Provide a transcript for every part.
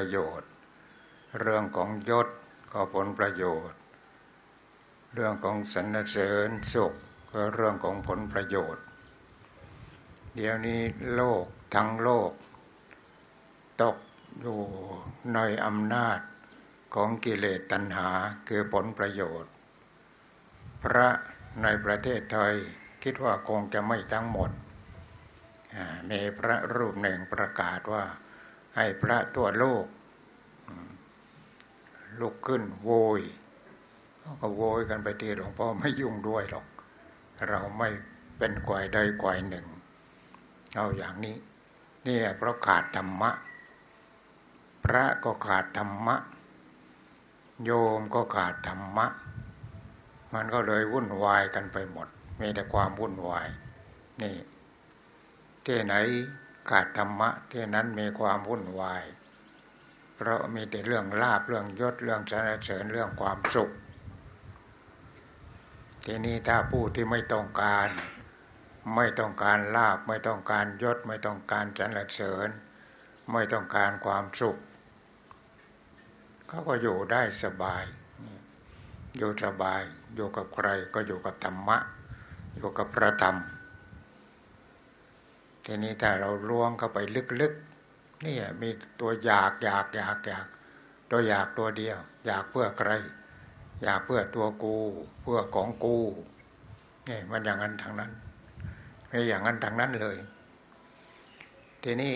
ประโยชน์ เรื่องของยศก็ผลประโยชน์ เรื่องของสรรเสริญสุขก็เรื่องของผลประโยชน์ เดี๋ยวนี้โลกทั้งโลก ตกอยู่ในอำนาจของกิเลสตัณหาคือผลประโยชน์ พระในประเทศไทยคิดว่าคงจะไม่ทั้งหมดมีพระรูปหนึ่งประกาศว่า ให้พระตัวโลก ลุกขึ้นโวยก็โวยกันไปทีหลวงพ่อไม่ยุ่งด้วยหรอก เราไม่เป็นกวายใดกวายหนึ่ง เอาอย่างนี้นี่เพราะขาดธรรมะ พระก็ขาดธรรมะ โยมก็ขาดธรรมะ มันก็เลยวุ่นวายกันไปหมด มีแต่ความวุ่นวาย นี่ที่ไหน ขาดธรรมะที่นั้นมีความวุ่นวาย เพราะมีแต่เรื่องลาบเรื่องยศเรื่องสรรเสริญเรื่องความสุข ทีนี้ถ้าผู้ที่ไม่ต้องการ ไม่ต้องการลาบไม่ต้องการยศ ไม่ต้องการสรรเสริญ ไม่ต้องการความสุขเขาก็อยู่ได้สบาย อยู่สบาย อยู่กับใครก็อยู่กับธรรมะ อยู่กับพระธรรม ทีนี้ถ้าเราล้วงเข้าไปลึกๆนี่มีตัวอยากอยากอยากอยาก ตัวอยากตัวเดียว อยากเพื่อใคร อยากเพื่อตัวกู เพื่อของกูนี่มันอย่างนั้นทางนั้นไม่อย่างนั้นทางนั้นเลย ทีนี้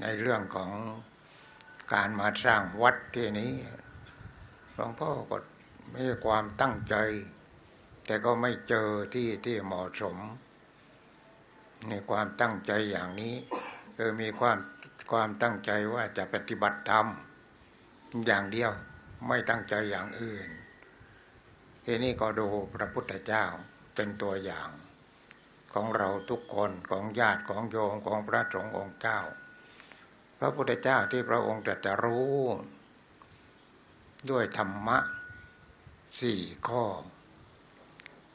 ในเรื่องของการมาสร้างวัดที่นี้หลวงพ่อก็มีความตั้งใจ แต่ก็ไม่เจอที่ที่เหมาะสม ในความตั้งใจอย่างนี้เออมีความความตั้งใจว่าจะปฏิบัติธรรมอย่างเดียวไม่ตั้งใจอย่างอื่นทีนี้ก็ดูพระพุทธเจ้าเป็นตัวอย่างของเราทุกคนของญาติของโยมของพระสงฆ์องค์เจ้า พระพุทธเจ้าที่พระองค์จะจะรู้ ด้วยธรรมะสี่ข้อ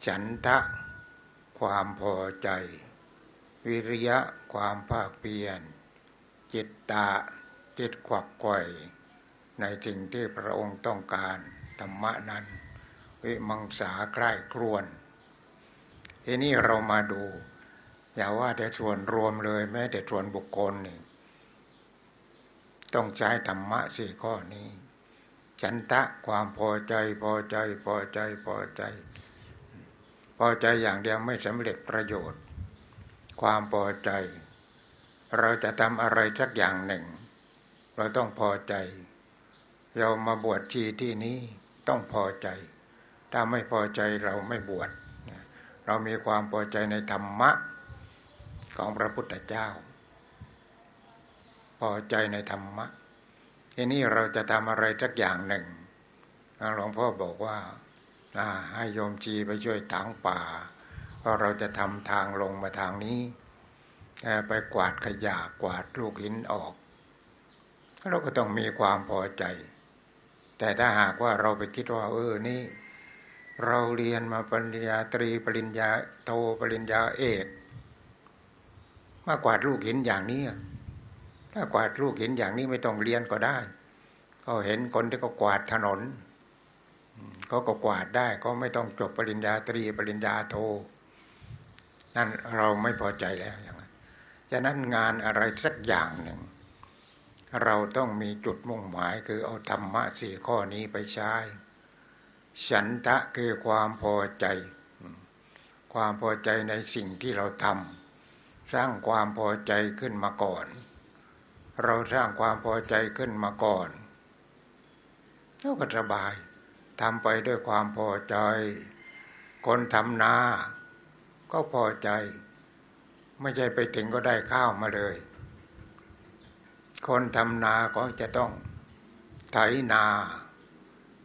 ฉันทะ ความพอใจ วิริยะความภาคเพียรจิตตาจิตขวักไข่ในสิ่งที่พระองค์ต้องการธรรมะนั้น วิมังสาใกล้ครวนทีนี้เรามาดู อย่าว่าแต่ส่วนรวมเลยแม้แต่ส่วนบุคคลนี่ต้องใช้ธรรมะสี่ข้อนี้ ฉันทะความพอใจพอใจพอใจพอใจพอใจ อย่างเดียวไม่สำเร็จประโยชน์ ความพอใจ เราจะทำอะไรสักอย่างหนึ่ง เราต้องพอใจ เรามาบวชชีที่นี้ต้องพอใจ ถ้าไม่พอใจเราไม่บวชเรามีความพอใจในธรรมะของพระพุทธเจ้า พอใจในธรรมะทีนี้เราจะทำอะไรสักอย่างหนึ่งหลวงพ่อบอกว่า ให้โยมจีไปช่วยถางป่าเพราะเราจะทำทางลงมาทางนี้ไปกวาดขยะกวาดลูกหินออก เราก็ต้องมีความพอใจ แต่ถ้าหากว่าเราไปคิดว่า เออนี่ เราเรียนมาปริญญาตรีปริญญาโทปริญญาเอกมากวาดลูกหินอย่างนี้ถ้ากวาดลูกหินอย่างนี้ไม่ต้องเรียนก็ได้ ก็เห็นคนที่ก็กวาดถนน เขาก็กวาดได้ก็ไม่ต้องจบปริญญาตรีปริญญาโท นั่นเราไม่พอใจแล้วอย่างนั้นฉะนั้นงานอะไรสักอย่างหนึ่ง เราต้องมีจุดมุ่งหมายคือเอาธรรมะสี่ข้อนี้ไปใช้ ฉันทะคือความพอใจ ความพอใจในสิ่งที่เราทำสร้างความพอใจขึ้นมาก่อน เราสร้างความพอใจขึ้นมาก่อนเราก็สบาย ทำไปด้วยความพอใจ คนทำนา ก็พอใจ ไม่ใช่ไปถึงก็ได้ข้าวมาเลย คนทำนาก็จะต้องไถนา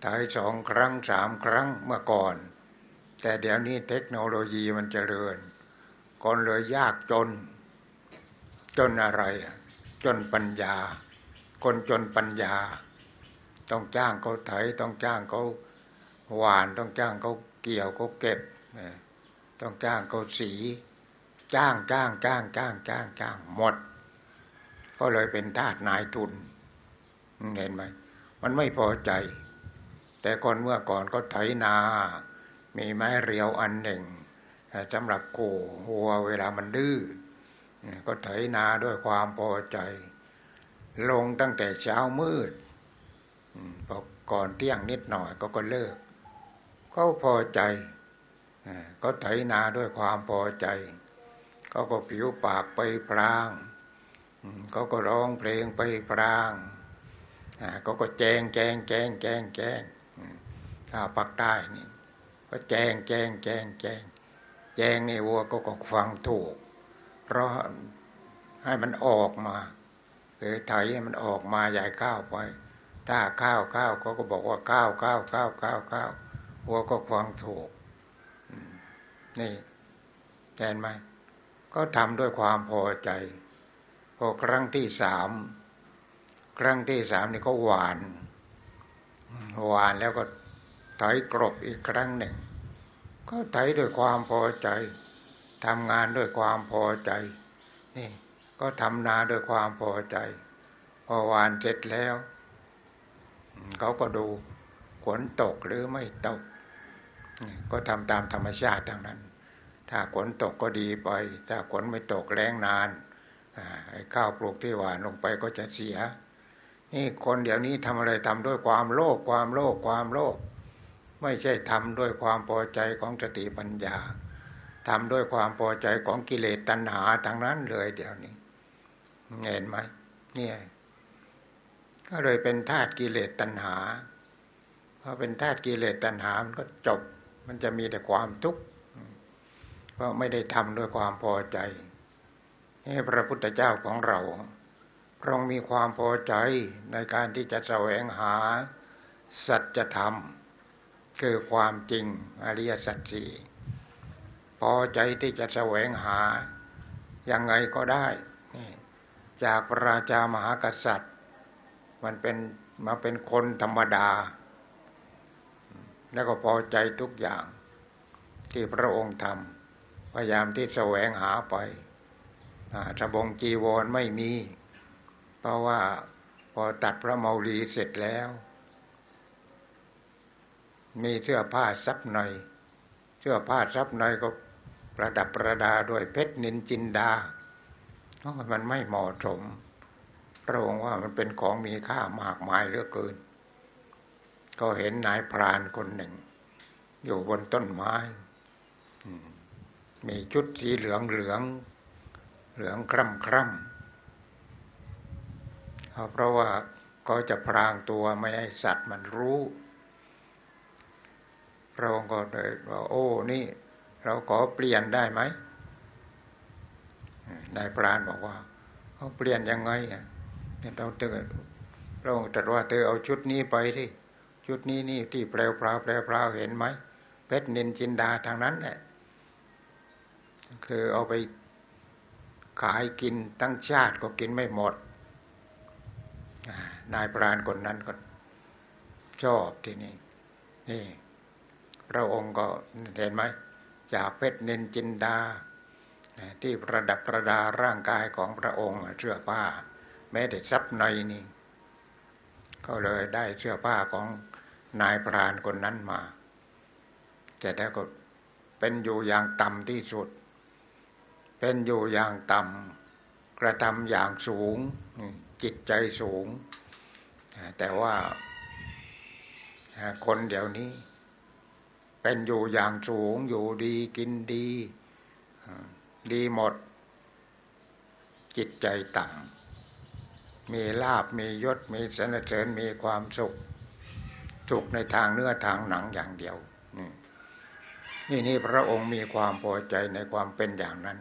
ไถสองครั้งสามครั้งเมื่อก่อน แต่เดี๋ยวนี้เทคโนโลยีมันเจริญคนเลยยากจน จนอะไร จนปัญญา คนจนปัญญา ต้องจ้างเขาไถต้องจ้างเขาหวาน ต้องจ้างเขาเกี่ยวเขาเก็บต้องจ้างเขาสี จ้างจ้างจ้างจ้างจ้างจ้างหมด ก็เลยเป็นทาสนายทุนเห็นไหมมันไม่พอใจ แต่ก่อนเมื่อก่อนก็ไถนา มีไม้เรียวอันหนึ่งสำหรับโกหัวเวลามันดื้อก็ไถนาด้วยความพอใจ ลงตั้งแต่เช้ามืด พอก่อนเที่ยงนิดหน่อยก็ก็เลิกเขาพอใจก็ไถนาด้วยความพอใจเขาก็ผิวปากไปพรางเขาก็ร้องเพลงไปพรางเขาก็แจงแจงแจงแจงแจงถ้าปักใต้นี่ก็แจงแจงแจงแจงแจงนี่วัวก็ก็ฟังถูก เพราะให้มันออกมาเออไถให้มันออกมาใหญ่ข้าวไป ถ้าข้าวข้าวเขาก็บอกว่าข้าวข้าวข้าวข้าวข้าววัวก็ฟังถูกนี่เห็นไหมก็ทำด้วยความพอใจ พอครั้งที่สามครั้งที่สามนี่ก็หวาน หวานแล้วก็ไถกรบอีกครั้งหนึ่ง ก็ไถด้วยความพอใจทำงานด้วยความพอใจ นี่ ก็ทำนาด้วยความพอใจ พอหวานเสร็จแล้ว เขาก็ดูฝนตกหรือไม่ตก ก็ทำตามธรรมชาติทั้งนั้น ถ้าฝนตกก็ดีไป ถ้าฝนไม่ตกแรงนานไอ้ข้าวปลูกที่หวานลงไปก็จะเสีย นี่คนเดี๋ยวนี้ทำอะไรทำด้วยความโลภความโลภความโลภไม่ใช่ทำด้วยความพอใจของสติปัญญาทำด้วยความพอใจของกิเลสตัณหาทางนั้นเลยเดี๋ยวนี้ เห็นไหมเนี่ย ก็เลยเป็นธาตุกิเลสตัณหาพอเป็นธาตุกิเลสตัณหามันก็จบ มันจะมีแต่ความทุกข์เพราะไม่ได้ทำด้วยความพอใจนี่พระพุทธเจ้าของเราพระองค์มีความพอใจในการที่จะแสวงหาสัจธรรม คือความจริงอริยสัจสี่พอใจที่จะแสวงหายังไงก็ได้ จากพระราชามหากษัตริย์ มันเป็นมาเป็นคนธรรมดา แล้วก็พอใจทุกอย่าง ที่พระองค์ทำพยายามที่แสวงหาไปสบงจีวรไม่มี เพราะว่าพอตัดพระเมารีเสร็จแล้ว มีเสื้อผ้าซับในเสื้อผ้าซับในก็ประดับประดาด้วยเพชรนินจินดาเพราะมันไม่เหมาะสม พระองค์ว่ามันเป็นของมีค่ามากมายเหลือเกิน ก็เห็นนายพรานคนหนึ่ง อยู่บนต้นไม้มีชุดสีเหลืองเหลือง เหลืองคร่ำคร่ำเพราะว่าก็จะพรางตัวไม่ให้สัตว์มันรู้พระองค์ก็เลยว่าโอ้นี่ เราขอเปลี่ยนได้ไหมนายพรานบอกว่าเขาเปลี่ยนยังไงอะ เนี่ยเราเตือนพระองค์ตรัสว่าเธอเอาชุดนี้ไปที่ชุดนี้นี่ที่แปลวพราวแปลวพราเห็นไหมเพชรนินจินดาทางนั้นแหละคือเอาไปขายกินตั้งชาติก็กินไม่หมดนายปราณคนนั้นก็ชอบที่นี่นี่ พระองค์ก็เห็นไหมจากเพชรเนนจินดา ที่ประดับประดาร่างกายของพระองค์เสื้อผ้า แม้แต่ทรัพย์ในนี่ ก็เลยได้เสื้อผ้าของนายปราณคนนั้นมา แต่แล้วก็เป็นอยู่อย่างต่ำที่สุด เป็นอยู่อย่างต่ำกระทำอย่างสูง จิตใจสูง แต่ว่าคนเดี๋ยวนี้ เป็นอยู่อย่างสูงอยู่ดีกินดี ดีหมด จิตใจต่ำ มีลาบมียศมีสนเสริญมีความสุข สุขในทางเนื้อทางหนังอย่างเดียวนี่นี่พระองค์มีความพอใจในความเป็นอย่างนั้น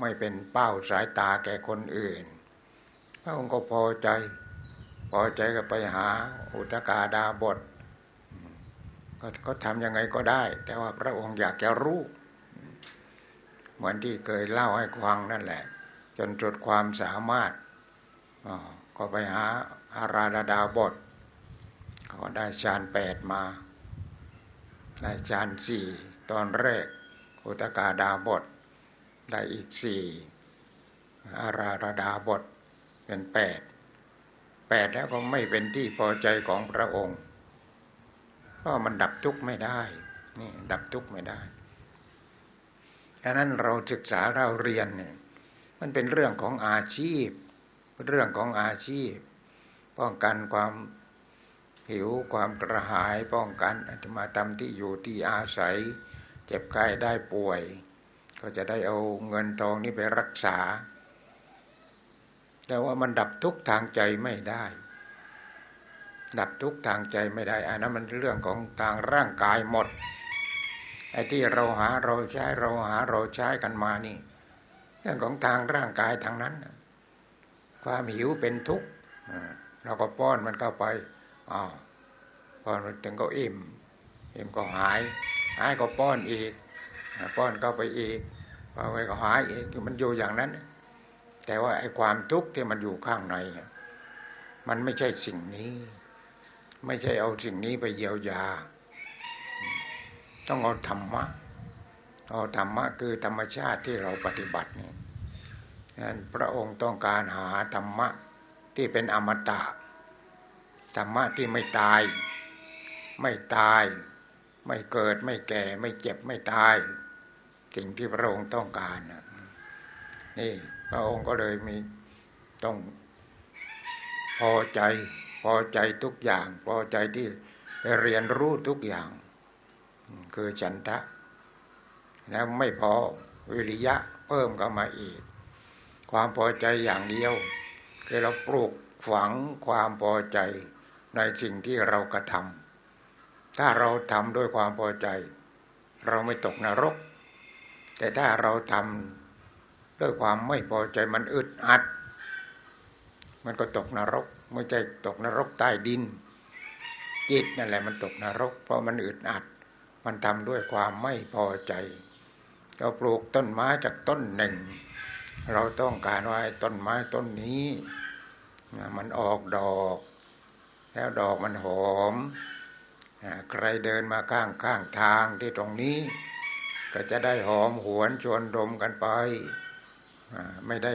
ไม่เป็นเป้าสายตาแก่คนอื่น พระองค์ก็พอใจ พอใจก็ไปหาอุตกาดาบทก็ก็ทำยังไงก็ได้ แต่ว่าพระองค์อยากจะรู้ เหมือนที่เคยเล่าให้ฟังนั่นแหละ จนจุดความสามารถ ก็ไปหาอาราดาดาบทก็ได้ฌานแปดมา ได้ฌานสี่ตอนแรกอุตกาดาบท ได้อีกสี่อาราระดาบทเป็นแปดแปดแล้วก็ไม่เป็นที่พอใจของพระองค์เพราะมันดับทุกข์ไม่ได้นี่ดับทุกข์ไม่ได้ฉะนั้นเราศึกษาเราเรียนเนี่ยมันเป็นเรื่องของอาชีพ เรื่องของอาชีพ ป้องกันความหิวความกระหายป้องกันธรรมธรรมที่อยู่ที่อาศัย เจ็บไข้ได้ป่วย ก็จะได้เอาเงินทองนี้ไปรักษา แต่ว่ามันดับทุกทางใจไม่ได้ ดับทุกทางใจไม่ได้อันนั้นมันเรื่องของทางร่างกายหมดไอ้ที่เราหาเราใช้เราหาเราใช้กันมานี่ เรื่องของทางร่างกายทางนั้น ความหิวเป็นทุกข์เราก็ป้อนมันเข้าไปอ๋อป้อนมันถึงก็อิ่มอิ่มก็หาย หายก็ป้อนอีก ป้อนเข้าไปอีกพอไปก็หายอีกมันอยู่อย่างนั้น แต่ว่าไอ้ความทุกข์ที่มันอยู่ข้างในมันไม่ใช่สิ่งนี้ ไม่ใช่เอาสิ่งนี้ไปเยียวยา ต้องเอาธรรมะเอาธรรมะคือธรรมชาติที่เราปฏิบัตินี่ นั้นพระองค์ต้องการหาธรรมะที่เป็นอมตะธรรมะที่ไม่ตาย ไม่ตาย ไม่เกิดไม่แก่ ไม่เจ็บไม่ตาย สิ่งที่พระองค์ต้องการนี่พระองค์ก็เลยมีต้องพอใจ พอใจทุกอย่าง พอใจที่เรียนรู้ทุกอย่าง คือฉันทะ แล้วไม่พอวิริยะเพิ่มเข้ามาอีก ความพอใจอย่างเดียวคือเราปลูกฝังความพอใจในสิ่งที่เรากระทำถ้าเราทำด้วยความพอใจ เราไม่ตกนรก แต่ถ้าเราทำด้วยความไม่พอใจมันอึดอัด มันก็ตกนรก ไม่ใช่ตกนรกใต้ดิน จิตนั่นแหละมันตกนรก เพราะมันอึดอัด มันทำด้วยความไม่พอใจ เราปลูกต้นไม้จากต้นหนึ่ง เราต้องการว่าต้นไม้ต้นนี้มันออกดอก แล้วดอกมันหอมใครเดินมาข้างข้างทางที่ตรงนี้ ก็จะได้หอมหวนชวนดมกันไปไม่ได้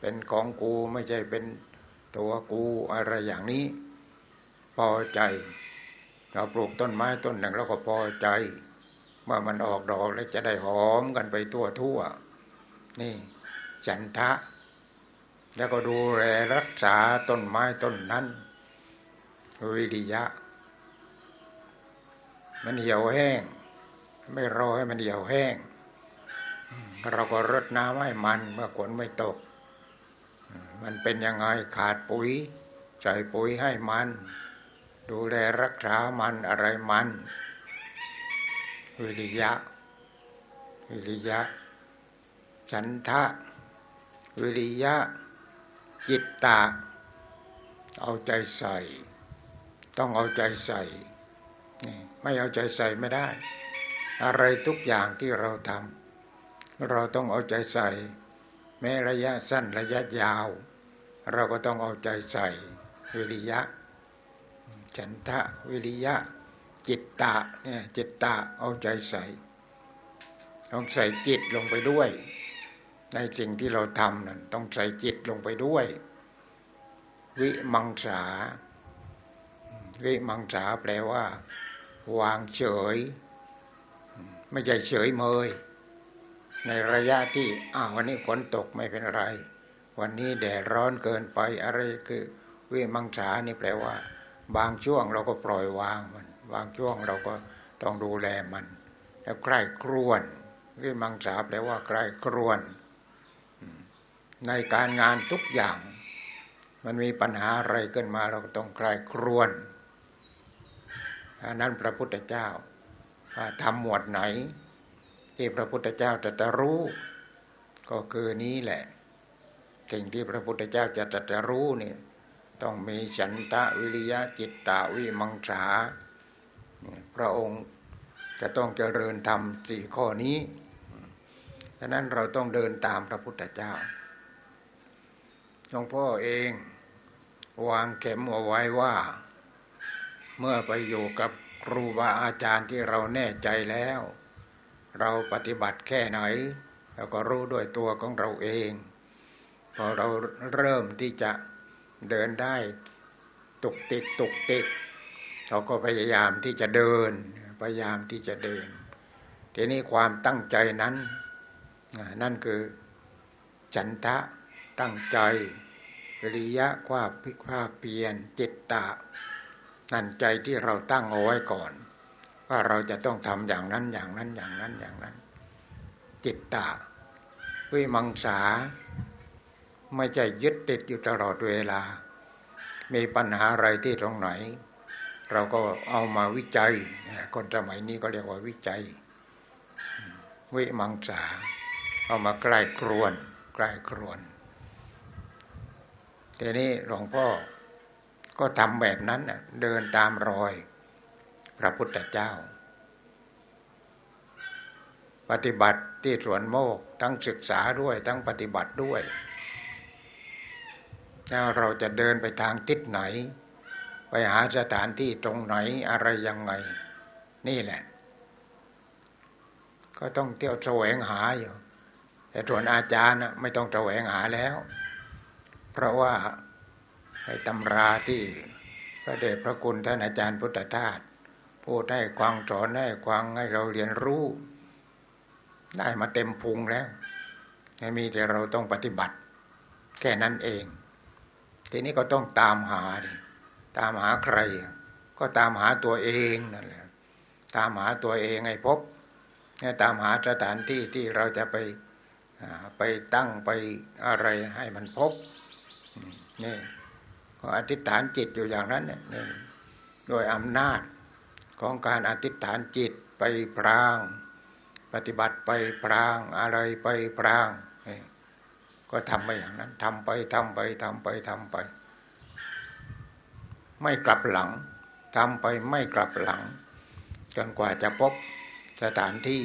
เป็นของกูไม่ใช่เป็นตัวกูอะไรอย่างนี้ พอใจ เราปลูกต้นไม้ต้นหนึ่งเราก็พอใจว่ามันออกดอกแล้วจะได้หอมกันไปทั่วทั่วนี่ จันทะ แล้วก็ดูแลรักษาต้นไม้ต้นนั้น วิริยะ มันเหี่ยวแห้ง ไม่รอให้มันเหี่ยวแห้ง เราก็รดน้ำให้มันเมื่อฝนไม่ตก มันเป็นยังไงขาดปุ๋ย ใส่ปุ๋ยให้มัน ดูแลรักษามันอะไรมันวิริยะวิริยะฉันทะ วิริยะ จิตตาเอาใจใส่ ต้องเอาใจใส่ไม่เอาใจใส่ไม่ได้ อะไรทุกอย่างที่เราทำเราต้องเอาใจใส่ แม้ระยะสั้นระยะยาว เราก็ต้องเอาใจใส่ วิริยะ ฉันทะวิริยะ จิตตะเนี่ยจิตตะเอาใจใส่ต้องใส่จิตลงไปด้วย ในสิ่งที่เราทำนั่นต้องใส่จิตลงไปด้วย วิมังสา วิมังสาแปลว่า วางเฉย ไม่ใช่เฉยเมย ในระยะที่อ้าววันนี้ฝนตกไม่เป็นไร วันนี้แดดร้อนเกินไปอะไรคือ วิมังสานี่แปลว่า บางช่วงเราก็ปล่อยวางมัน บางช่วงเราก็ต้องดูแลมัน แล้วใกล้ครวนวิมังสาแปลว่าใกล้ครวน ในการงานทุกอย่าง มันมีปัญหาอะไรขึ้นมาเราก็ต้องใกล้ครวนอันนั้นพระพุทธเจ้าทำหมวดไหน ที่พระพุทธเจ้าจะจะรู้ ก็คือนี้แหละสิ่งที่พระพุทธเจ้าจะจะรู้เนี่ยต้องมีฉันทะวิริยะจิตตาวิมังสาพระองค์จะต้องเจริญธรรมสี่ข้อนี้ ฉะนั้นเราต้องเดินตามพระพุทธเจ้า หลวงพ่อเอง วางเข็มเอาไว้ว่า เมื่อไปอยู่กับครูบาอาจารย์ที่เราแน่ใจแล้ว เราปฏิบัติแค่ไหนเราก็รู้ด้วยตัวของเราเอง พอเราเริ่มที่จะเดินได้ตุกติกตุกติกเราก็พยายามที่จะเดิน พยายามที่จะเดิน ทีนี้ความตั้งใจนั้น นั่นคือฉันทะตั้งใจ ริยะความพิภาเพียรจิตตะนั่นใจที่เราตั้งเอาไว้ก่อน ว่าเราจะต้องทำอย่างนั้นอย่างนั้นอย่างนั้นอย่างนั้น จิตตะวิมังสา ไม่ใช่ยึดติดอยู่ตลอดเวลา มีปัญหาอะไรที่ตรงไหน เราก็เอามาวิจัยคนสมัยนี้ก็เรียกว่าวิจัย วิมังสา เอามาใกล้ครวนใกล้ครวน ทีนี้หลวงพ่อก็ทำแบบนั้นเดินตามรอย พระพุทธเจ้า ปฏิบัติที่สวนโมกทั้งศึกษาด้วยทั้งปฏิบัติด้วยแล้วเราจะเดินไปทางทิศไหน ไปหาสถานที่ตรงไหนอะไรยังไง นี่แหละ ก็ต้องเที่ยวแสวงหาอยู่ แต่ส่วนอาจารย์ไม่ต้องแสวงหาแล้ว เพราะว่าในตำราที่พระเดชพระคุณท่านอาจารย์พุทธทาสพูดให้ควางสอนให้ควางให้เราเรียนรู้ ได้มาเต็มพุงแล้วไม่มีแต่เราต้องปฏิบัติ แค่นั้นเอง ทีนี้ก็ต้องตามหา ตามหาใคร ก็ตามหาตัวเองนั่นแหละตามหาตัวเองให้พบตามหาสถานที่ที่เราจะไปไปตั้งไปอะไรให้มันพบ นี่ก็อธิษฐานจิตอยู่อย่างนั้นเนี่ยโดยอำนาจของการอธิษฐานจิตไปพราง ปฏิบัติไปพรางอะไรไปพรางก็ทำไปอย่างนั้นทำไปทำไปทำไปทำไป ไม่กลับหลังทำไปไม่กลับหลัง จนกว่าจะพบสถานที่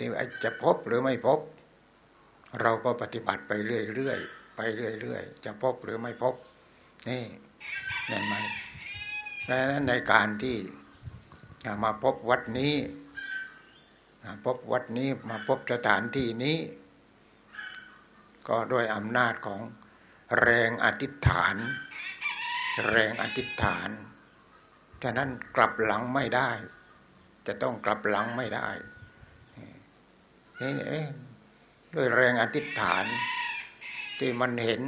ที่จะพบหรือไม่พบ เราก็ปฏิบัติไปเรื่อยๆ เรื่อยๆ จะพบหรือไม่พบ นี่เห็นไหมดังนั้นในการที่มาพบวัดนี้พบวัดนี้มาพบสถานที่นี้ ก็ด้วยอำนาจของแรงอธิษฐาน แรงอธิษฐานฉะนั้นกลับหลังไม่ได้ จะต้องกลับหลังไม่ได้นี่ด้วยแรงอธิษฐาน ที่มันเห็น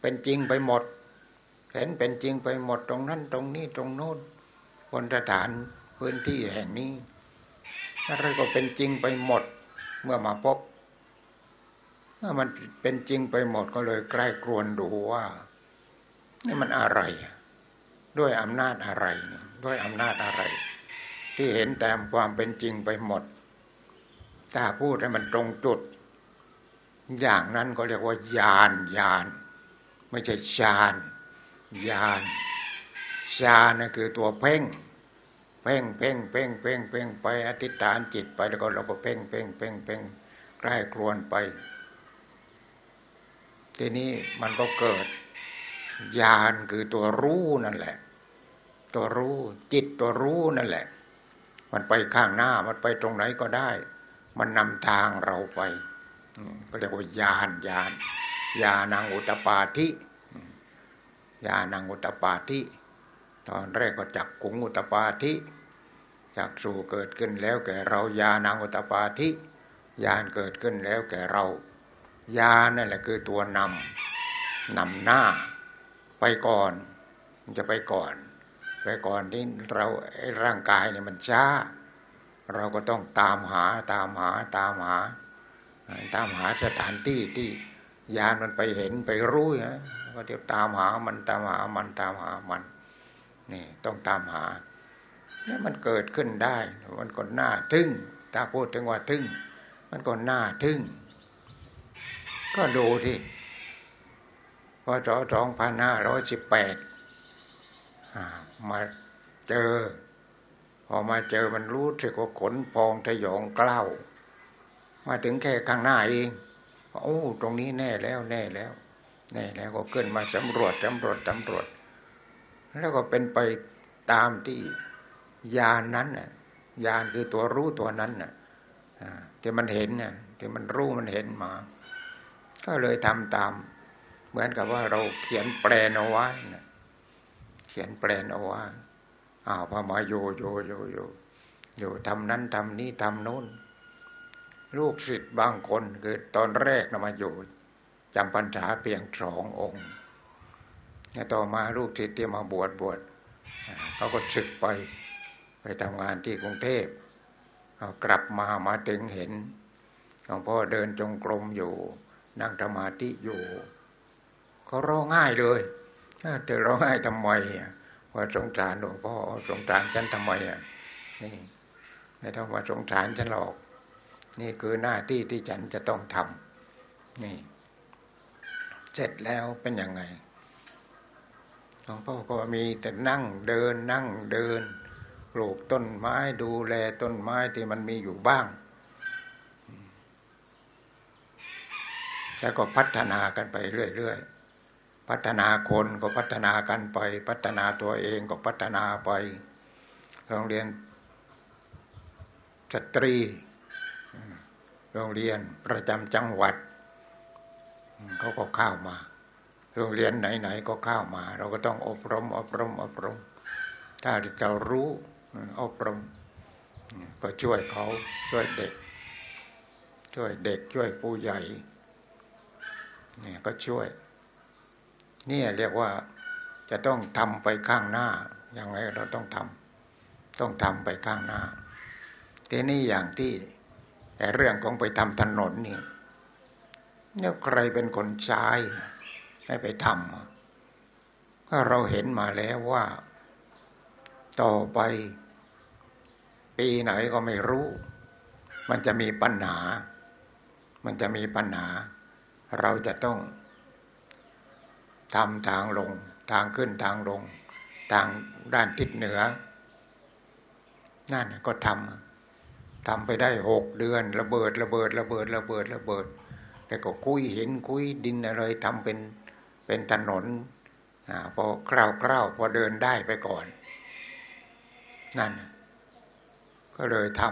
เป็นจริงไปหมด เห็นเป็นจริงไปหมดตรงนั้นตรงนี้ตรงโน้นบนสถานพื้นที่แห่งนี้อะไรก็เป็นจริงไปหมดเมื่อมาพบ เมื่อมันเป็นจริงไปหมดก็เลยใกล้กรวนดูว่านี่มันอะไร ด้วยอำนาจอะไร ด้วยอำนาจอะไร ที่เห็นแต่ความเป็นจริงไปหมด ถ้าพูดให้มันตรงจุด อย่างนั้นก็เรียกว่ายานยานไม่ใช่ฌานยานฌานนั่นคือตัวเพ่ง เพ่งเพ่งเพ่งเพ่งเพ่งไปอธิษฐานจิตไปแล้วก็เราก็เพ่งเพ่งเพ่งเพ่งใกล้ครวนไป ทีนี้มันก็เกิดญาณคือตัวรู้นั่นแหละ ตัวรู้จิตตัวรู้นั่นแหละ มันไปข้างหน้ามันไปตรงไหนก็ได้ มันนำทางเราไป ก็เรียกว่ายานยานยานังอุตปาธิยานังอุตปาธิตอนแรกก็จักกุงอุตปาธิจักสู่เกิดขึ้นแล้วแก่เรายานังอุตปาธิยานเกิดขึ้นแล้วแก่เรายานั่นแหละคือตัวนำนำหน้า ไปก่อน มันจะไปก่อน ไปก่อนที่เราร่างกายเนี่ยมันช้า เราก็ต้องตามหาตามหาตามหา ตามหาสถานที่ที่ยานมันไปเห็นไปรู้ฮะก็เดี๋ยวตามหามันตามหามันตามหามัน นี่ต้องตามหาเนี่ยมันเกิดขึ้นได้ มันก็น่าทึ่งถ้าพูดถึงว่าทึ่ง มันก็น่าทึ่ง ก็ดูที่พศสองพันห้าร้อยสิบแปดมาเจอ พอมาเจอมันรู้สึกว่าขนพองทะยองกล้าว มาถึงแค่ข้างหน้าเองโอ้ตรงนี้แน่แล้วแน่แล้วแน่แล้วก็ขึ้นมาสำรวจสำรวจสำรวจ แล้วก็เป็นไปตามที่ยานนั้นน่ะยานคือตัวรู้ตัวนั้นน่ะที่มันเห็นเนี่ยที่มันรู้มันเห็นมา ก็เลยทำตาม เหมือนกับว่าเราเขียนแปลนเอาไว้นะเขียนแปลนเอาไว้อ้าวพอมาโยโยโยโยโยทำนั้นทำนี้ทำโน้น ลูกศิษย์บางคนคือตอนแรกนะมาอยู่จำพรรษาเพียงสององค์ต่อมาลูกศิษย์ที่มาบวชบวชเขาก็ศึกไปไปทำงานที่กรุงเทพเอากลับมามาถึงเห็นหลวงพ่อเดินจงกรมอยู่ นั่งสมาธิอยู่เขาร้องไห้เลยเธอร้องไห้ทำไมว่าสงสารหลวงพ่อสงสารฉันทำไมอะนี่ไม่ต้องว่าสงสารฉันหรอก นี่คือหน้าที่ที่ฉันจะต้องทำนี่ เสร็จแล้วเป็นยังไงหลวงพ่อก็มีแต่นั่งเดินนั่งเดินปลูกต้นไม้ดูแลต้นไม้ที่มันมีอยู่บ้าง แล้วก็พัฒนากันไปเรื่อยๆ พัฒนาคนก็พัฒนากันไป พัฒนาตัวเองก็พัฒนาไป โรงเรียนสตรี โรงเรียนประจำจังหวัดเขาก็เข้ามา โรงเรียนไหนๆก็เข้ามา เราก็ต้องอบรม อบรม อบรม ถ้าเรารู้อบรม ก็ช่วยเขาช่วยเด็ก ช่วยเด็กช่วยผู้ใหญ่เนี่ยก็ช่วย นี่เรียกว่าจะต้องทำไปข้างหน้า อย่างไรเราต้องทำต้องทำไปข้างหน้าทีนี้อย่างที่ แต่เรื่องของไปทำถนนนี่เนี่ยใครเป็นคนใช้ให้ไปทำก็เราเห็นมาแล้วว่า ต่อไป ปีไหนก็ไม่รู้ มันจะมีปัญหา มันจะมีปัญหา เราจะต้องทำทางลง ทางขึ้นทางลง ทางด้านทิศเหนือ นั่นก็ทำ ทำไปได้หกเดือน ระเบิดระเบิดระเบิดระเบิดระเบิด แต่ก็คุยเห็นคุยดินอะไรทำเป็นเป็นถนนอพอคร่าวๆพอเดินได้ไปก่อน นั่น ก็เลยท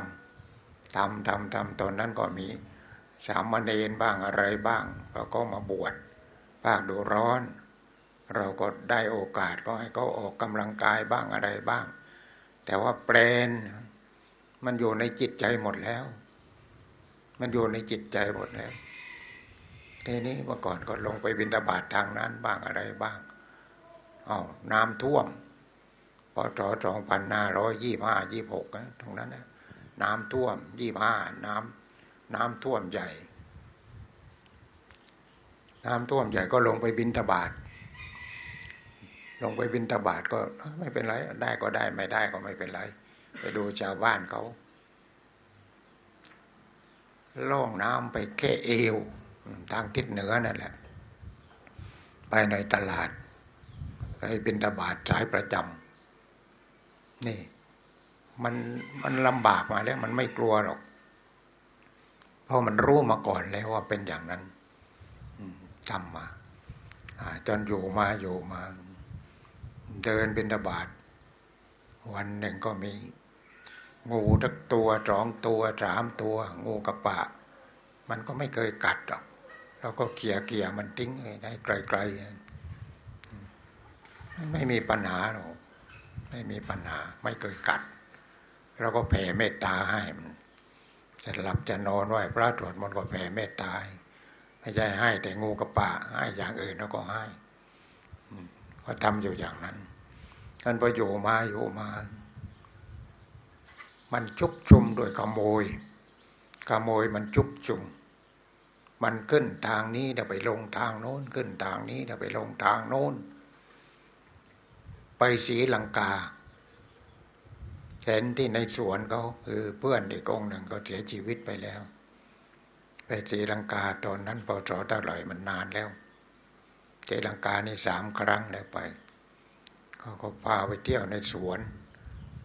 ำทำทำทำตอนนั้นก็มีสามเณรบ้างอะไรบ้างเราก็มาบวชภาคดูร้อน เราก็ได้โอกาสก็ให้เขาออกกำลังกายบ้างอะไรบ้าง แต่ว่าเปลน มันอยู่ในจิตใจหมดแล้ว มันอยู่ในจิตใจหมดแล้วทีนี้เมื่อก่อนก็ลงไปบินตาบาททางนั้นบ้างอะไรบ้างอา้าวน้ำท่วมพศสองพันห้าร้อยยี่ห้ายี่หกนะตรงนั้นนะน้ำท่วมยี่ห้าน้ำน้ำท่วมใหญ่ น้ำท่วมใหญ่ก็ลงไปบินตาบาทลงไปบินตาบาทก็ไม่เป็นไร ได้ก็ได้ไม่ได้ก็ไม่เป็นไร ไปดูชาวบ้านเขาล่องน้ำไปแค่เอว ทางทิศเหนือนั่นแหละ ไปในตลาดไปบินตบาทสายประจำนี่ มันมันลำบากมาแล้ว มันไม่กลัวหรอก เพราะมันรู้มาก่อนแล้วว่าเป็นอย่างนั้นจำมาจนอยู่มาอยู่มา เดินเป็นตบาดวันหนึ่งก็มี งูทักตัวสองตัวสามตัว งูกระปะ มันก็ไม่เคยกัดหรอกเราก็เกี่ยเกี่ยมันทิ้งได้ไกลๆไม่มีปัญหาหรอกไม่มีปัญหา ไม่เคยกัดเราก็แผ่เมตตาให้มันจะหลับจะนอนไหวพระตรวจมันก็แผ่เมตตาไม่ใช่ให้แต่งูกระปะให้อย่างอื่นแล้วก็ให้ก็ทำอยู่อย่างนั้นท่านพออยู่มาอยู่มา มันชุกชุมโดยขโมย ขโมยมันชุกชุม มันขึ้นทางนี้เดี๋ยวไปลงทางโน้น ขึ้นทางนี้เดี๋ยวไปลงทางโน้น ไปศรีลังกาเห็นที่ในสวนเขาคือเพื่อนอีกองหนึ่งก็เสียชีวิตไปแล้ว ไปศรีลังกาตอนนั้นพอสอเท่าไหร่มันนานแล้วศรีลังกานี่สามครั้งแล้วไปเขาก็พาไปเที่ยวในสวน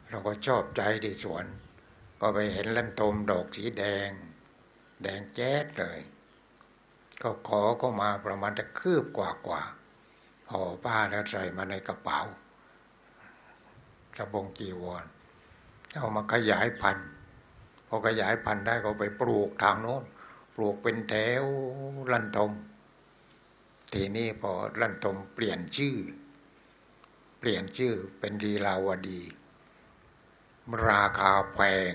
เราก็ชอบใจที่สวน ก็ไปเห็นลันทมดอกสีแดง แดงแจ๊ดเลย ก็ขอก็มาประมาณจะคืบกว่ากว่าห่อผ้าแล้วใส่มาในกระเป๋าจะบงจีวรเอามาขยายพันธุ์พอขยายพันธุ์ได้ก็ไปปลูกทางโน้นปลูกเป็นแถวลันทมทีนี้พอลันทมเปลี่ยนชื่อ เปลี่ยนชื่อเป็นดีลาวดี ราคาแพง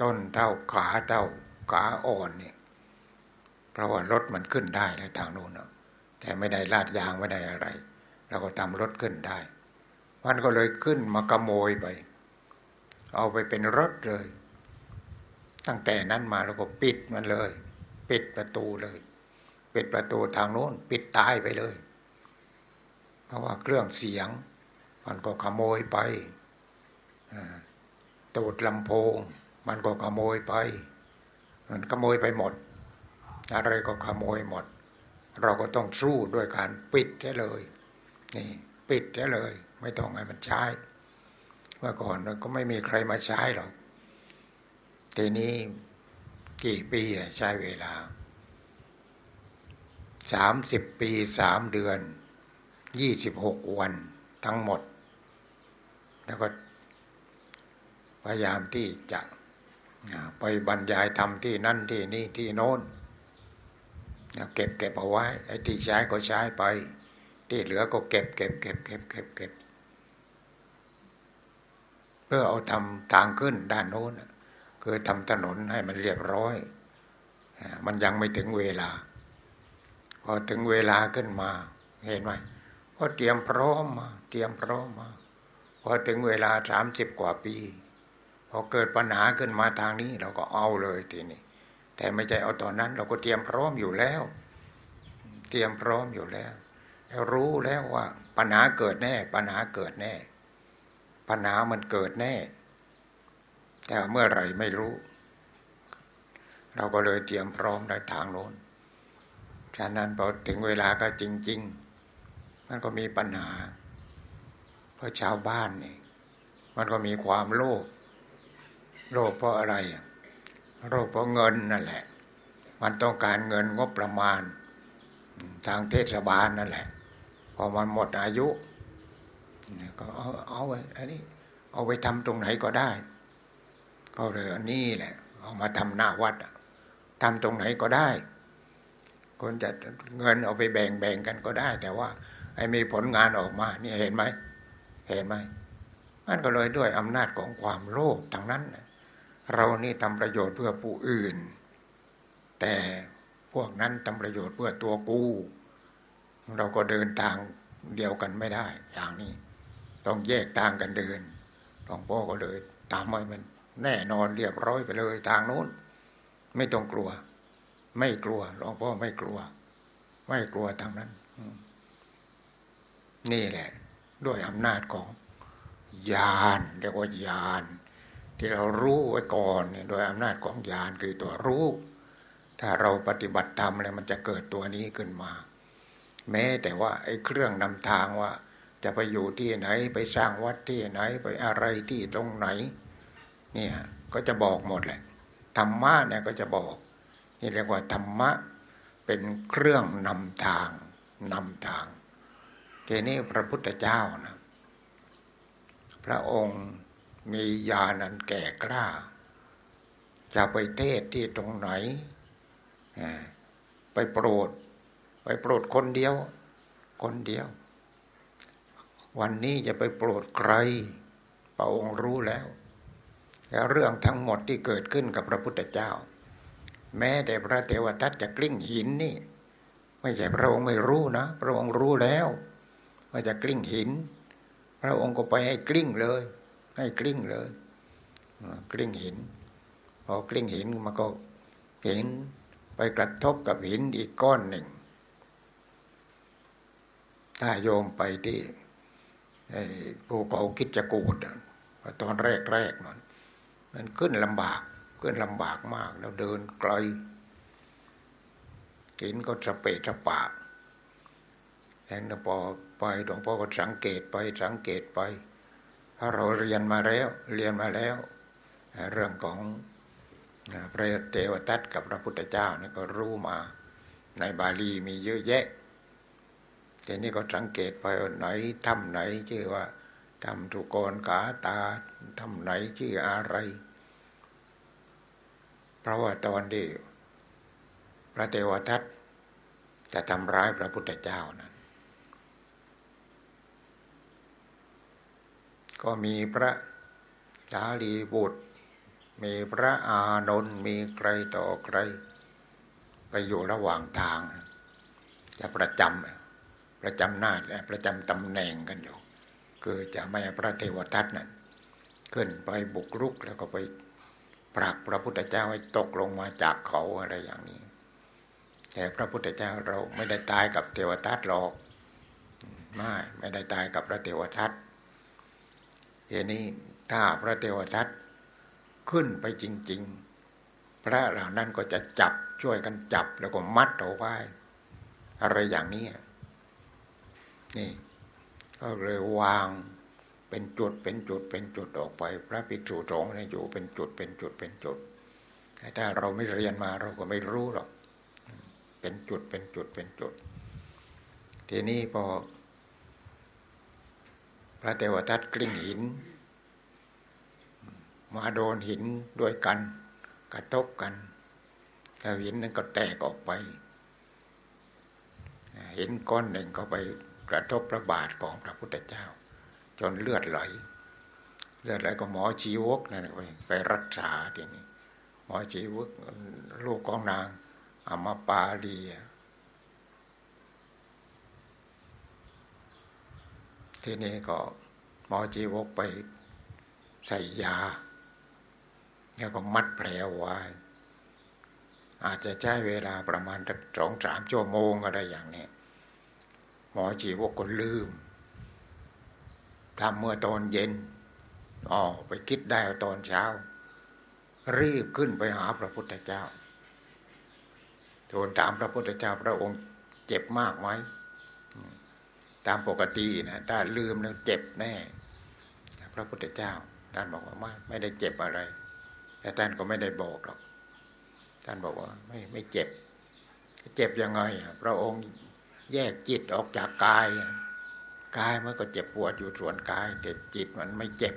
ต้นเท่าขาเท่าขาอ่อนเนี่ยเพราะว่ารถมันขึ้นได้ในทางโน้นแต่ไม่ได้ลาดยางไม่ได้อะไรเราก็ทำรถขึ้นได้มันก็เลยขึ้นมาขโมยไป เอาไปเป็นรถเลย ตั้งแต่นั้นมาเราก็ปิดมันเลย ปิดประตูเลย ปิดประตูทางโน้น ปิดตายไปเลย เพราะว่าเครื่องเสียง มันก็ขโมยไป ตูดลำโพง มันก็ขโมยไป มันขโมยไปหมด อะไรก็ขโมยหมด เราก็ต้องสู้ด้วยการปิดแค่เลย นี่ ปิดได้เลย ไม่ต้องให้มันใช้ เมื่อก่อนก็ไม่มีใครมาใช้หรอกทีนี้กี่ปีใช้เวลาสามสิบปีสามเดือนยี่สิบหกวันทั้งหมด แล้วก็ ยายามที่จะไปบรรยายทำที่นั่นที่นี่ที่โน้นเก็บเก็บเอาไว้ ไอ้ที่ใช้ก็ใช้ไป ที่เหลือก็เก็บเก็บเก็บเก็บเก็บเก็บเพื่อเอาทำทางขึ้นด้านโน้นคือทำถนนให้มันเรียบร้อย มันยังไม่ถึงเวลา พอถึงเวลาขึ้นมาเห็นไหมพอเตรียมพร้อมมา เตรียมพร้อมมา พอถึงเวลาสามสิบกว่าปี พอเกิดปัญหาขึ้นมาทางนี้ เราก็เอาเลยทีนี้แต่ไม่ใช่เอาตอนนั้น เราก็เตรียมพร้อมอยู่แล้ว เตรียมพร้อมอยู่แล้วรู้แล้วว่า ปัญหาเกิดแน่ ปัญหาเกิดแน่ ปัญหามันเกิดแน่ แต่เมื่อไรไม่รู้ เราก็เลยเตรียมพร้อมในทางโน้นฉะนั้นพอถึงเวลาก็จริง ๆ มันก็มีปัญหา เพราะชาวบ้านนี่มันก็มีความโลภ โลภเพราะอะไรโลภเพราะเงินนั่นแหละ มันต้องการเงินงบประมาณ ทางเทศบาลนั่นแหละ พอมันหมดอายุก็เอาเอาไอันนี้ เอาไปทำตรงไหนก็ได้ ก็เลยอันนี้แหละ เอามาทำหน้าวัดทำตรงไหนก็ได้ คนจะเงินเอาไปแบ่งแบ่งกันก็ได้ แต่ว่าให้มีผลงานออกมานี่เห็นไหมเห็นไหมมันก็เลยด้วยอำนาจของความโลภทางนั้น เรานี่ทำประโยชน์เพื่อผู้อื่น แต่พวกนั้นทำประโยชน์เพื่อตัวกูเราก็เดินทางเดียวกันไม่ได้ อย่างนี้ ต้องแยกทางกันเดินหลวงพ่อก็เลยตามให้มันแน่นอนเรียบร้อยไปเลยทางโน้น ไม่ต้องกลัว ไม่กลัวหลวงพ่อไม่กลัว ไม่กลัวทางนั้นนี่แหละ ด้วยอำนาจของญาณเรียกว่าญาณ ที่เรารู้ไว้ก่อนเนี่ยโดยอำนาจของญาณคือตัวรู้ ถ้าเราปฏิบัติธรรมแล้วมันจะเกิดตัวนี้ขึ้นมา แม้แต่ว่าไอ้เครื่องนำทางว่า จะไปอยู่ที่ไหนไปสร้างวัดที่ไหนไปอะไรที่ตรงไหน เนี่ยก็จะบอกหมดแหละธรรมะเนี่ยก็จะบอก นี่เรียกว่าธรรมะเป็นเครื่องนำทางนำทางทีนี้พระพุทธเจ้านะ พระองค์ มีญาณันแก่กล้า จะไปเทศที่ตรงไหน ไปโปรด ไปโปรดคนเดียว คนเดียว วันนี้จะไปโปรดใครพระองค์รู้แล้ว แล้วเรื่องทั้งหมดที่เกิดขึ้นกับพระพุทธเจ้า แม้แต่พระเทวทัตจะกลิ้งหินนี่ ไม่ใช่พระองค์ไม่รู้นะ พระองค์รู้แล้วว่าจะกลิ้งหิน พระองค์ก็ไปให้กลิ้งเลย ให้กลิ้งเลยกลิ้งหิน พอกลิ้งหินมันก็เหินไปกระทบกับหินอีกก้อนหนึ่ง ถ้าโยมไปที่ภูเขาคิดจะกูดตอนแรกแรกมันมันขึ้นลำบากขึ้นลำบากมากแล้วเดินไกลกินก็สเปะสปะแต่หลวพ่อไปหลวงพ่อก็สังเกตไปสังเกตไป เราเรียนมาแล้ว เรียนมาแล้ว เรื่องของพระเทวทัตกับพระพุทธเจ้านี่ก็รู้มา ในบาลีมีเยอะแยะทีนี้ก็สังเกตไปไหนถ้ำไหนชื่อว่าถ้ำทุกรกาตาถ้ำไหนชื่ออะไร เพราะว่าตอนที่พระเทวทัตจะทำร้ายพระพุทธเจ้านั้น ก็มีพระสารีบุตร มีพระอานนท์มีใครต่อใคร ไปอยู่ระหว่างทางจะประจำประจำหน้าและประจำตำแหน่งกันอยู่ คือจะไม่พระเทวทัตนั้นขึ้นไปบุกรุกแล้วก็ไปปรักพระพุทธเจ้าให้ตกลงมาจากเขาอะไรอย่างนี้ แต่พระพุทธเจ้าเราไม่ได้ตายกับเทวทัตหรอก ไม่ไม่ได้ตายกับพระเทวทัต ทีนี้ถ้าพระเทวทัตขึ้นไปจริง ๆ พระเหล่านั้นก็จะจับช่วยกันจับแล้วก็มัดเอาไว้อะไรอย่างนี้นี่ ก็เลยวางเป็นจุดเป็นจุดเป็นจุดออกไป พระภิกษุสงฆ์อยู่เป็นจุดเป็นจุดเป็นจุดถ้าเราไม่เรียนมาเราก็ไม่รู้หรอก เป็นจุดเป็นจุดเป็นจุด ทีนี้พอ พระเทวทัตกลิ้งหิน มาโดนหินด้วยกัน กระทบกันแล้วหินนั้นก็แตกออกไปหินก้อนหนึ่งก็ไปกระทบพระบาทของพระพุทธเจ้า จนเลือดไหลเลือดไหลก็หมอชีวกนั่นไปไปรักษาทีนี้หมอชีวกลูกของนางอามาปาลี ทีนี้ก็หมอจีวกไปใส่ยา แล้วก็มัดแผลไว้ อาจจะใช้เวลาประมาณสองสามชั่วโมงอะไรอย่างนี้ หมอจีวกก็ลืมทำเมื่อตอนเย็นอ๋อไปคิดได้ตอนเช้า รีบขึ้นไปหาพระพุทธเจ้าทูลถามพระพุทธเจ้าพระองค์เจ็บมากไหม ตามปกตินะถ้าลืมแล้วเจ็บแน่พระพุทธเจ้าท่านบอกว่าไม่ไม่ได้เจ็บอะไร แต่ท่านก็ไม่ได้บอกหรอก ท่านบอกว่าไม่ไม่เจ็บ เจ็บยังไงพระองค์แยกจิตออกจากกายกายมันก็เจ็บปวดอยู่ส่วนกาย แต่จิตมันไม่เจ็บ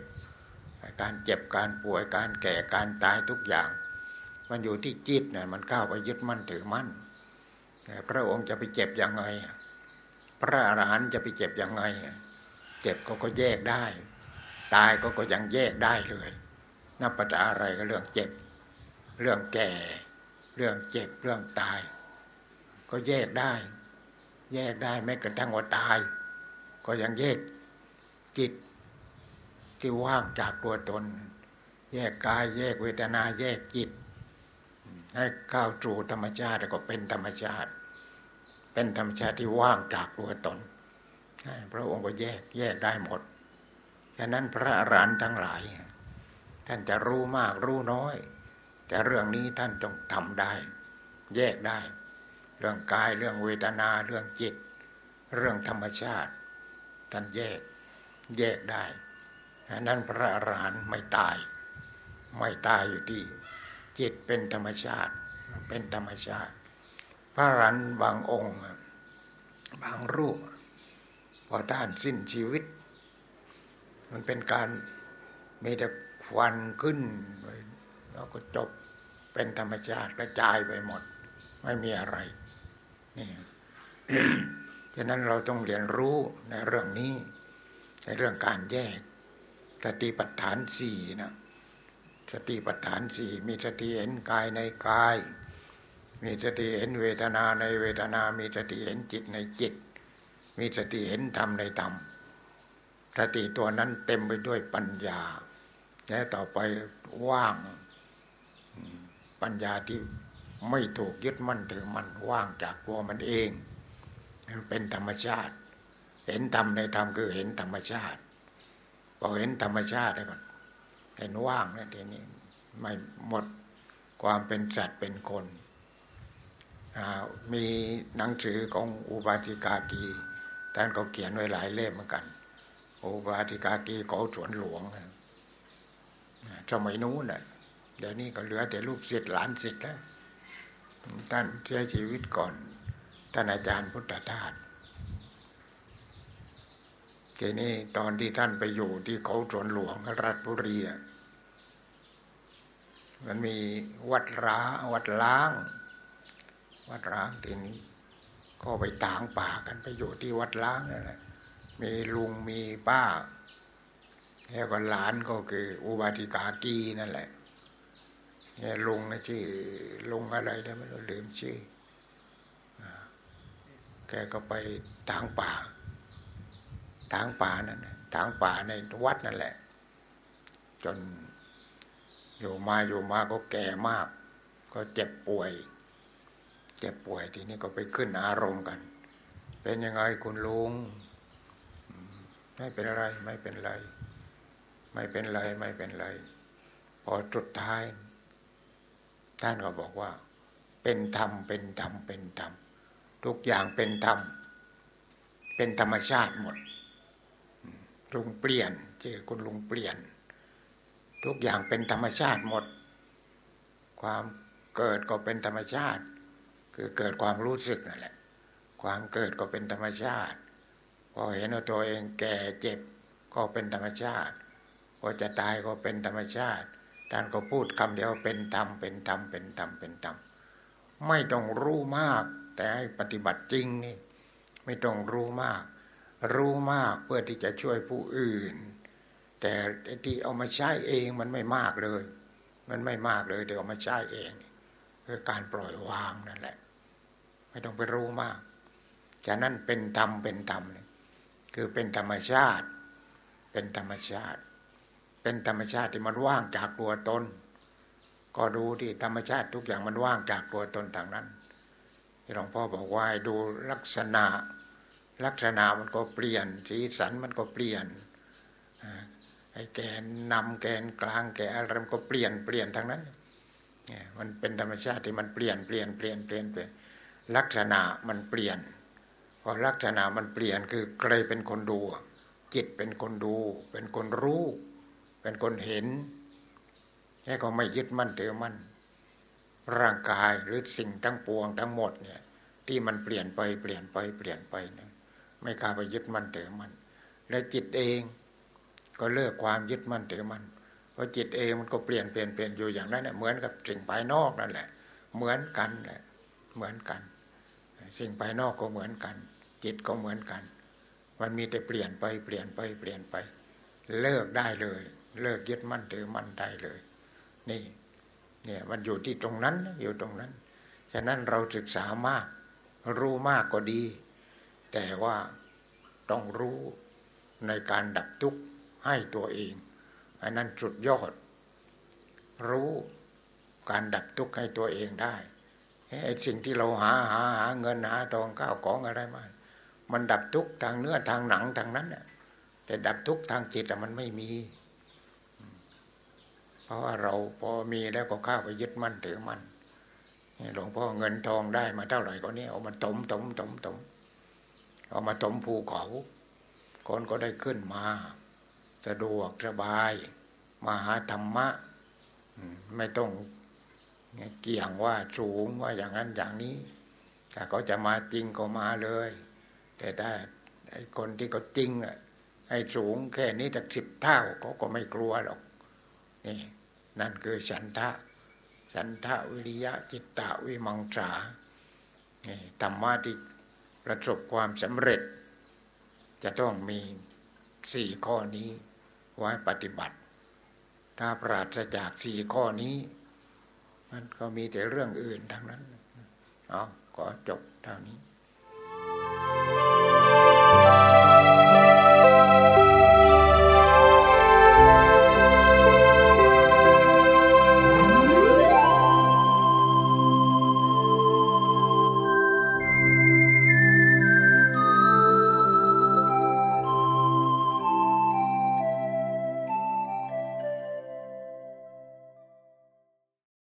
การเจ็บการป่วยการแก่การตายทุกอย่าง มันอยู่ที่จิตเนี่ยมันเข้าไปยึดมั่นถือมั่นพระองค์จะไปเจ็บยังไง พระอรหันต์จะไปเจ็บยังไงเจ็บก็ก็แยกได้ ตายก็ก็ยังแยกได้เลยนับปัจาอะไรก็เรื่องเจ็บ เรื่องแก่ เรื่องเจ็บเรื่องตาย ก็แยกได้ แยกได้แม้กระทั่งว่าตาย ก็ยังแยกจิตที่ว่างจากตัวตน แยกกายแยกเวทนาแยกจิต ให้ก้าวสู่ธรรมชาติก็เป็นธรรมชาติ เป็นธรรมชาติที่ว่างจากตัวตนพระองค์ก็แยกแยกได้หมดฉะนั้นพระอรหันต์ทั้งหลาย ท่านจะรู้มากรู้น้อย แต่เรื่องนี้ท่านจงทำได้ แยกได้ เรื่องกายเรื่องเวทนาเรื่องจิต เรื่องธรรมชาติ ท่านแยก แยกได้ฉะนั้นพระอรหันต์ไม่ตาย ไม่ตายอยู่ที่ จิตเป็นธรรมชาติ เป็นธรรมชาติ พระรันบางองค์ บางรูป พอท่านสิ้นชีวิต มันเป็นการมีแต่ควันขึ้นแล้วก็จบเป็นธรรมชาติกระจายไปหมด ไม่มีอะไรนี่ฉะนั้นเราต้องเรียนรู้ในเรื่องนี้ ในเรื่องการแยกสติปัฏฐานสี่นะสติปัฏฐานสี่มีสติเห็นกายในกาย มีสติเห็นเวทนาในเวทนา มีสติเห็นจิตในจิต มีสติเห็นธรรมในธรรมสติตัวนั้นเต็มไปด้วยปัญญา และต่อไปว่าง ปัญญาที่ไม่ถูกยึดมั่นถือมันว่างจากตัวมันเองมันเป็นธรรมชาติ เห็นธรรมในธรรมคือเห็นธรรมชาติพอเห็นธรรมชาติแล้วก็เห็นว่างแล้วทีนี้ไม่หมดความเป็นสัตว์เป็นคน มีหนังสือของอุบาสิกากีท่านก็เขียนไว้หลายเล่มเหมือนกัน อุบาสิกากีของสวนหลวงสมัยนู้นน่ะ เดี๋ยวนี้ก็เหลือแต่ลูกศิษย์หลานศิษย์แล้วท่านเสียชีวิตก่อน ท่านอาจารย์พุทธทาสทีนี้ตอนที่ท่านไปอยู่ที่เขาสวนหลวงรัฐบุรีมันมีวัดร้าวัดล้าง วัดร้างทีนี้ ก็ไปต่างป่ากันไปอยู่ที่วัดล้างนั่นแหละมีลุงมีป้าแล้วก็หลานก็คือ อุบาติกากีนั่นแหละเนี่ยลุงนะชื่อลุงอะไรได้ไม่รู้ลืมชื่อแกก็ไปทางป่า ทางป่านั่นทางป่าในวัดนั่นแหละ จนอยู่มาอยู่มาก็แก่มาก ก็เจ็บป่วย เจ็บป่วยทีนี้ก็ไปขึ้นอารมณ์กัน เป็นยังไงคุณลุงไม่เป็นไร ไม่เป็นไร ไม่เป็นไร ไม่เป็นไร พอจุดท้าย ท่านก็บอกว่า เป็นธรรมเป็นธรรมเป็นธรรมทุกอย่างเป็นธรรมเป็นธรรมชาติหมดลุงเปลี่ยนเจอคุณลุงเปลี่ยน ทุกอย่างเป็นธรรมชาติหมด ความเกิดก็เป็นธรรมชาติ คือเกิดความรู้สึกนั่นแหละ ความเกิดก็เป็นธรรมชาติ พอเห็นว่าตัวเองแก่เจ็บก็เป็นธรรมชาติพอจะตายก็เป็นธรรมชาติท่านก็พูดคำเดียวเป็นธรรมเป็นธรรมเป็นธรรมเป็นธรรมไม่ต้องรู้มาก แต่ให้ปฏิบัติจริงนี่ ไม่ต้องรู้มาก รู้มากเพื่อที่จะช่วยผู้อื่น แต่ที่เอามาใช้เองมันไม่มากเลย มันไม่มากเลยแต่เอามาใช้เองคือการปล่อยวางนั่นแหละ ไม่ต้องไปรู้มากฉะนั้นเป็นธรรมเป็นธรรมเลยคือเป็นธรรมชาติ เป็นธรรมชาติ เป็นธรรมชาติที่มันว่างจากตัวตน ก็ดูที่ธรรมชาติทุกอย่างมันว่างจากตัวตนทางนั้นที่หลวงพ่อบอกว่าดูลักษณะ ลักษณะมันก็เปลี่ยน สีสันมันก็เปลี่ยนไอ้แกนนำแกนกลางแกนอะไรมันก็เปลี่ยนเปลี่ยนทางนั้นเนี่ยมันเป็นธรรมชาติที่มันเปลี่ยนเปลี่ยนเปลี่ยนเปลี่ยนเปลี่ยน ลักษณะมันเปลี่ยนพอลักษณะมันเปลี่ยนคือใครเป็นคนดู จิตเป็นคนดู เป็นคนรู้ เป็นคนเห็นแค่ก็ไม่ยึดมั่นถือมั่นร่างกายหรือสิ่งทั้งปวงทั้งหมดเนี่ย ที่มันเปลี่ยนไปเปลี่ยนไปเปลี่ยนไปเนี่ยไม่กล้าไปยึดมั่นถือมั่นและจิตเองก็เลิกความยึดมั่นถือมั่นเพราะจิตเองมันก็เปลี่ยนเปลี่ยนเปลี่ยนอยู่อย่างนั้นเนี่ยเหมือนกับสิ่งภายนอกนั่นแหละ เหมือนกันแหละ เหมือนกัน สิ่งภายนอกก็เหมือนกัน จิตก็เหมือนกัน มันมีแต่เปลี่ยนไปเปลี่ยนไปเปลี่ยนไป เลิกได้เลย เลิกยึดมั่นถือมั่นได้เลย นี่ เนี่ยมันอยู่ที่ตรงนั้นอยู่ตรงนั้น ฉะนั้นเราศึกษามาก รู้มากก็ดี แต่ว่าต้องรู้ในการดับทุกข์ให้ตัวเองอันนั้นสุดยอด รู้การดับทุกข์ให้ตัวเองได้ สิ่งที่เราหาหาหาเงินหาทองข้าวของอะไรมา มันดับทุกข์ทางเนื้อทางหนังทางนั้นน่ะแต่ดับทุกข์ทางจิตมันไม่มี เพราะว่าเราพอมีแล้วก็ข้าไปยึดมั่นถือมั่นหลวงพ่อเงินทองได้มาเท่าไหร่ก็เนี่ยเอามาถมถมถมถมเอามาถมภูเขาคนก็ได้ขึ้นมาสะดวกสบาย มาหาธรรมะ ไม่ต้อง เกี่ยงว่าสูงว่าอย่างนั้นอย่างนี้ ถ้าเขาจะมาจริงก็มาเลย แต่ถ้าไอ้คนที่เขาจริงอะให้สูงแค่นี้จากสิบเท่าเขาก็ไม่กลัวหรอกนี่นั่นคือฉันทะ ฉันทะวิริยะจิตตะวิมังสานี่ธรรมะที่ประสบความสำเร็จ จะต้องมีสี่ข้อนี้ไว้ปฏิบัติ ถ้าปราศจากสี่ข้อนี้ มันก็มีแต่เรื่องอื่นทั้งนั้นอ๋อขอจบเท่านี้